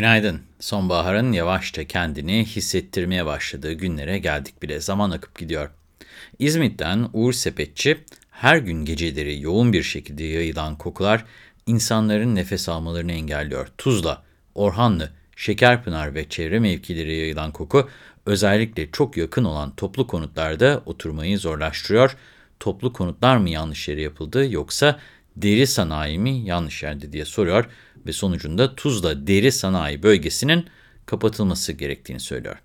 Günaydın. Sonbaharın yavaşça kendini hissettirmeye başladığı günlere geldik bile. Zaman akıp gidiyor. İzmit'ten Uğur Sepetçi, her gün geceleri yoğun bir şekilde yayılan kokular insanların nefes almalarını engelliyor. Tuzla, Orhanlı, Şekerpınar ve çevre mevkileri yayılan koku özellikle çok yakın olan toplu konutlarda oturmayı zorlaştırıyor. Toplu konutlar mı yanlış yere yapıldı yoksa deri sanayi mi yanlış yerde diye soruyor ve sonucunda Tuzla Deri Sanayi Bölgesi'nin kapatılması gerektiğini söylüyor.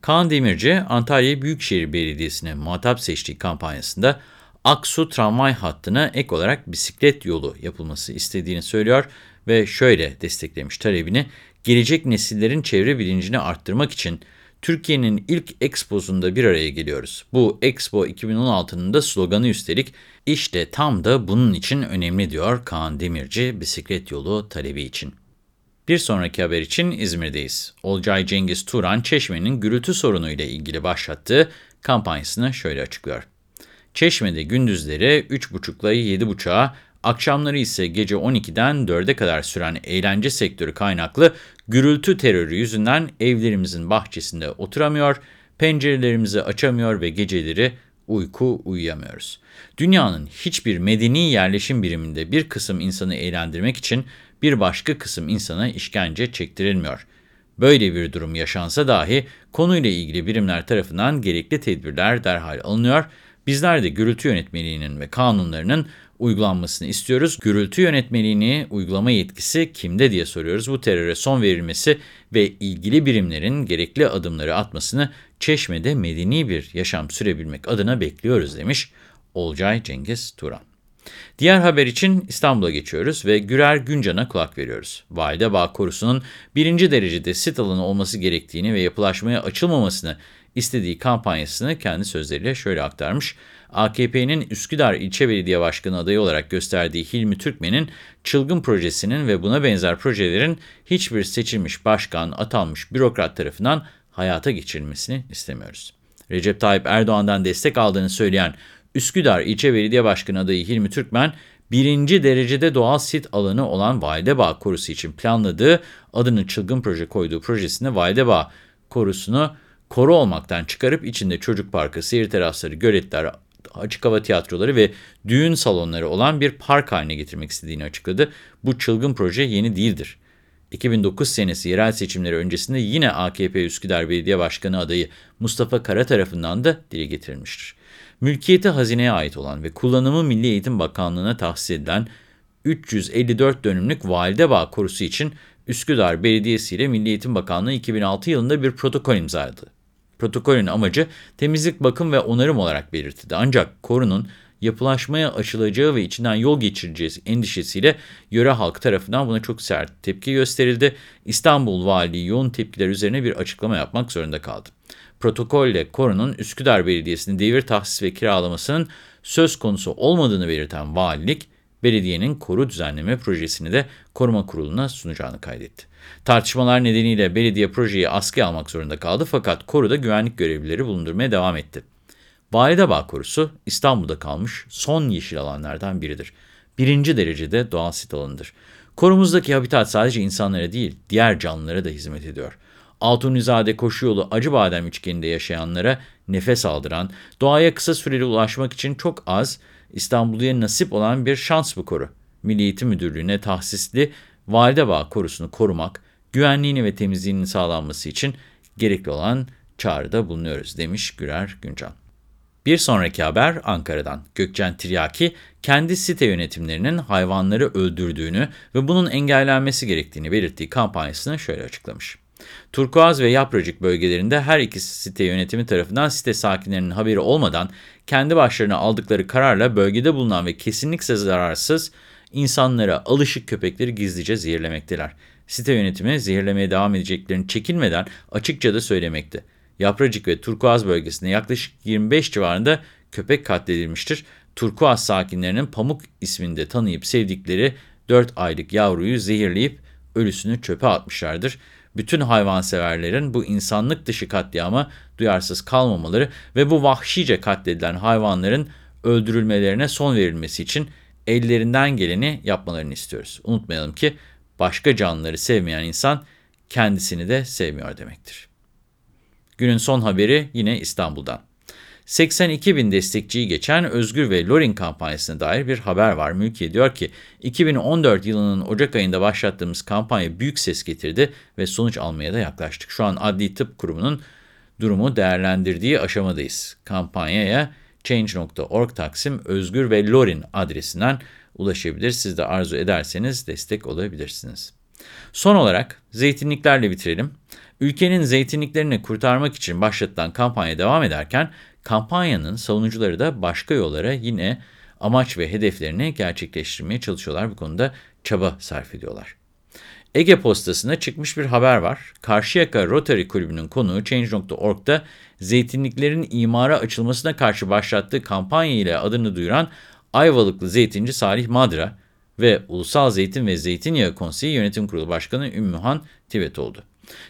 Kaan Demirci, Antalya Büyükşehir Belediyesi'ne muhatap seçtiği kampanyasında Aksu tramvay hattına ek olarak bisiklet yolu yapılması istediğini söylüyor ve şöyle desteklemiş talebini, gelecek nesillerin çevre bilincini arttırmak için Türkiye'nin ilk Expo'sunda bir araya geliyoruz. Bu Expo 2016'nın da sloganı üstelik işte tam da bunun için önemli diyor Kaan Demirci bisiklet yolu talebi için. Bir sonraki haber için İzmir'deyiz. Olcay Cengiz Turan, Çeşme'nin gürültü sorunu ile ilgili başlattığı kampanyasını şöyle açıklıyor. Çeşme'de gündüzleri 3.30'la 7.30'a Akşamları ise gece 12'den 4'e kadar süren eğlence sektörü kaynaklı gürültü terörü yüzünden evlerimizin bahçesinde oturamıyor, pencerelerimizi açamıyor ve geceleri uyku uyuyamıyoruz. Dünyanın hiçbir medeni yerleşim biriminde bir kısım insanı eğlendirmek için bir başka kısım insana işkence çektirilmiyor. Böyle bir durum yaşansa dahi konuyla ilgili birimler tarafından gerekli tedbirler derhal alınıyor. Bizler de gürültü yönetmeliğinin ve kanunlarının uygulanmasını istiyoruz. Gürültü yönetmeliğini uygulama yetkisi kimde diye soruyoruz. Bu teröre son verilmesi ve ilgili birimlerin gerekli adımları atmasını Çeşme'de medeni bir yaşam sürebilmek adına bekliyoruz demiş Olcay Cengiz Turan. Diğer haber için İstanbul'a geçiyoruz ve Gürer Güncan'a kulak veriyoruz. Validebağ Korusu'nun birinci derecede sit alanı olması gerektiğini ve yapılaşmaya açılmamasını istediği kampanyasını kendi sözleriyle şöyle aktarmış. AKP'nin Üsküdar İlçe Belediye Başkanı adayı olarak gösterdiği Hilmi Türkmen'in çılgın projesinin ve buna benzer projelerin hiçbir seçilmiş başkan, atanmış bürokrat tarafından hayata geçirilmesini istemiyoruz. Recep Tayyip Erdoğan'dan destek aldığını söyleyen Üsküdar İlçe Belediye Başkanı adayı Hilmi Türkmen, birinci derecede doğal sit alanı olan Validebağ Korusu için planladığı, adını çılgın proje koyduğu projesinde Validebağ Korusu'nu koru olmaktan çıkarıp içinde çocuk parkı, seyir terasları, göletler, açık hava tiyatroları ve düğün salonları olan bir park haline getirmek istediğini açıkladı. Bu çılgın proje yeni değildir. 2009 senesi yerel seçimleri öncesinde yine AKP Üsküdar Belediye Başkanı adayı Mustafa Kara tarafından da dile getirilmiştir. Mülkiyeti hazineye ait olan ve kullanımı Milli Eğitim Bakanlığı'na tahsis edilen 354 dönümlük Validebağ korusu için Üsküdar Belediyesi ile Milli Eğitim Bakanlığı 2006 yılında bir protokol imzaladı. Protokolün amacı temizlik, bakım ve onarım olarak belirtildi. Ancak korunun yapılaşmaya açılacağı ve içinden yol geçireceği endişesiyle yöre halkı tarafından buna çok sert tepki gösterildi. İstanbul Valiliği yoğun tepkiler üzerine bir açıklama yapmak zorunda kaldı. Protokolle korunun Üsküdar Belediyesi'nin devir tahsis ve kiralamasının söz konusu olmadığını belirten valilik, belediyenin koru düzenleme projesini de koruma kuruluna sunacağını kaydetti. Tartışmalar nedeniyle belediye projeyi askıya almak zorunda kaldı fakat koruda güvenlik görevlileri bulundurmaya devam etti. Validebağ Korusu İstanbul'da kalmış son yeşil alanlardan biridir. Birinci derecede doğal sit alanıdır. Korumuzdaki habitat sadece insanlara değil, diğer canlılara da hizmet ediyor. Altunizade koşu yolu Acıbadem üçgeninde yaşayanlara nefes aldıran, doğaya kısa süreli ulaşmak için çok az İstanbul'a nasip olan bir şans bu koru. Milli Eğitim Müdürlüğü'ne tahsisli Validebağ korusunu korumak, güvenliğini ve temizliğinin sağlanması için gerekli olan çağrıda bulunuyoruz demiş Gürer Güncan. Bir sonraki haber Ankara'dan. Gökçen Tiryaki, kendi site yönetimlerinin hayvanları öldürdüğünü ve bunun engellenmesi gerektiğini belirttiği kampanyasını şöyle açıklamış. Turkuaz ve Yapracık bölgelerinde her iki site yönetimi tarafından site sakinlerinin haberi olmadan kendi başlarına aldıkları kararla bölgede bulunan ve kesinlikle zararsız insanlara alışık köpekleri gizlice zehirlemekteler. Site yönetimi zehirlemeye devam edeceklerini çekinmeden açıkça da söylemekte. Yapracık ve Turkuaz bölgesinde yaklaşık 25 civarında köpek katledilmiştir. Turkuaz sakinlerinin Pamuk isminde tanıyıp sevdikleri 4 aylık yavruyu zehirleyip ölüsünü çöpe atmışlardır. Bütün hayvanseverlerin bu insanlık dışı katliama duyarsız kalmamaları ve bu vahşice katledilen hayvanların öldürülmelerine son verilmesi için ellerinden geleni yapmalarını istiyoruz. Unutmayalım ki başka canlıları sevmeyen insan kendisini de sevmiyor demektir. Günün son haberi yine İstanbul'dan. 82 bin destekçiyi geçen Özgür ve Lorin kampanyasına dair bir haber var. Mülkiye diyor ki 2014 yılının Ocak ayında başlattığımız kampanya büyük ses getirdi ve sonuç almaya da yaklaştık. Şu an Adli Tıp Kurumu'nun durumu değerlendirdiği aşamadayız. Kampanyaya change.org taksim özgür ve lorin adresinden ulaşabilir. Siz de arzu ederseniz destek olabilirsiniz. Son olarak zeytinliklerle bitirelim. Ülkenin zeytinliklerini kurtarmak için başlatılan kampanya devam ederken kampanyanın savunucuları da başka yollara yine amaç ve hedeflerini gerçekleştirmeye çalışıyorlar. Bu konuda çaba sarf ediyorlar. Ege Postası'na çıkmış bir haber var. Karşıyaka Rotary Kulübü'nün konuğu Change.org'da zeytinliklerin imara açılmasına karşı başlattığı kampanya ile adını duyuran Ayvalıklı zeytinci Salih Madra ve Ulusal Zeytin ve Zeytinyağı Konseyi Yönetim Kurulu Başkanı Ümmühan Tibet oldu.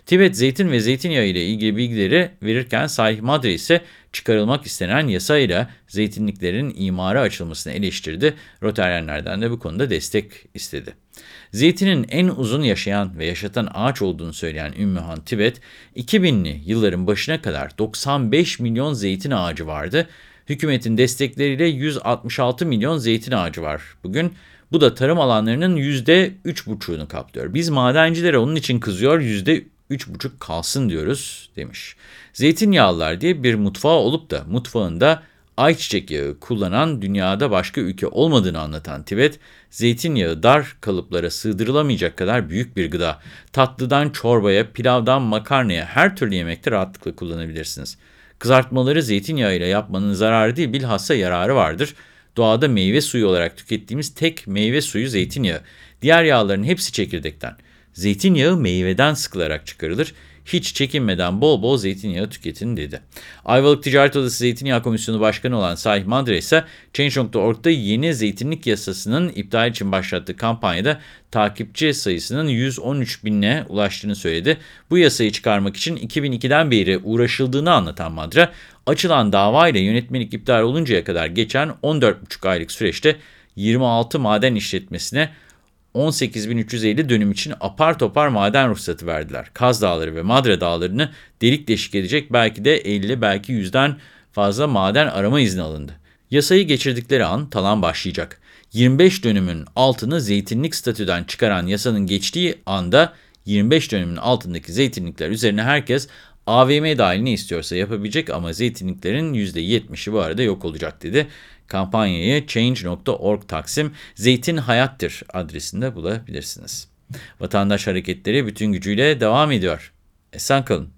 Tibet zeytin ve zeytinyağı ile ilgili bilgileri verirken Salih Madre ise çıkarılmak istenen yasayla zeytinliklerin imara açılmasını eleştirdi. Rotaryenlerden de bu konuda destek istedi. Zeytinin en uzun yaşayan ve yaşatan ağaç olduğunu söyleyen Ümmühan Tibet, 2000'li yılların başına kadar 95 milyon zeytin ağacı vardı. Hükümetin destekleriyle 166 milyon zeytin ağacı var bugün. Bu da tarım alanlarının %3,5'unu kaplıyor. Biz madencilere onun için kızıyor, %3,5 kalsın diyoruz demiş. Zeytinyağlılar diye bir mutfağı olup da mutfağında ayçiçek yağı kullanan dünyada başka ülke olmadığını anlatan Tibet, zeytinyağı dar kalıplara sığdırılamayacak kadar büyük bir gıda. Tatlıdan çorbaya, pilavdan makarnaya her türlü yemekte rahatlıkla kullanabilirsiniz. Kızartmaları zeytinyağıyla yapmanın zararı değil bilhassa yararı vardır. Doğada meyve suyu olarak tükettiğimiz tek meyve suyu zeytinyağı. Diğer yağların hepsi çekirdekten. Zeytinyağı meyveden sıkılarak çıkarılır hiç çekinmeden bol bol zeytinyağı tüketin dedi. Ayvalık Ticaret Odası Zeytinyağı Komisyonu Başkanı olan Sahih Madre ise Change.org'da yeni zeytinlik yasasının iptal için başlattığı kampanyada takipçi sayısının 113 binine ulaştığını söyledi. Bu yasayı çıkarmak için 2002'den beri uğraşıldığını anlatan Madre, açılan dava ile yönetmelik iptal oluncaya kadar geçen 14,5 aylık süreçte 26 maden işletmesine 18.350 dönüm için apar topar maden ruhsatı verdiler. Kaz Dağları ve Madre Dağları'nı delik deşik edecek belki de 50 belki 100'den fazla maden arama izni alındı. Yasayı geçirdikleri an talan başlayacak. 25 dönümün altını zeytinlik statüden çıkaran yasanın geçtiği anda 25 dönümün altındaki zeytinlikler üzerine herkes AVM dahil ne istiyorsa yapabilecek ama zeytinliklerin %70'i bu arada yok olacak dedi. Kampanyayı change.org taksim zeytin hayattır adresinde bulabilirsiniz. Vatandaş hareketleri bütün gücüyle devam ediyor. Esen kalın.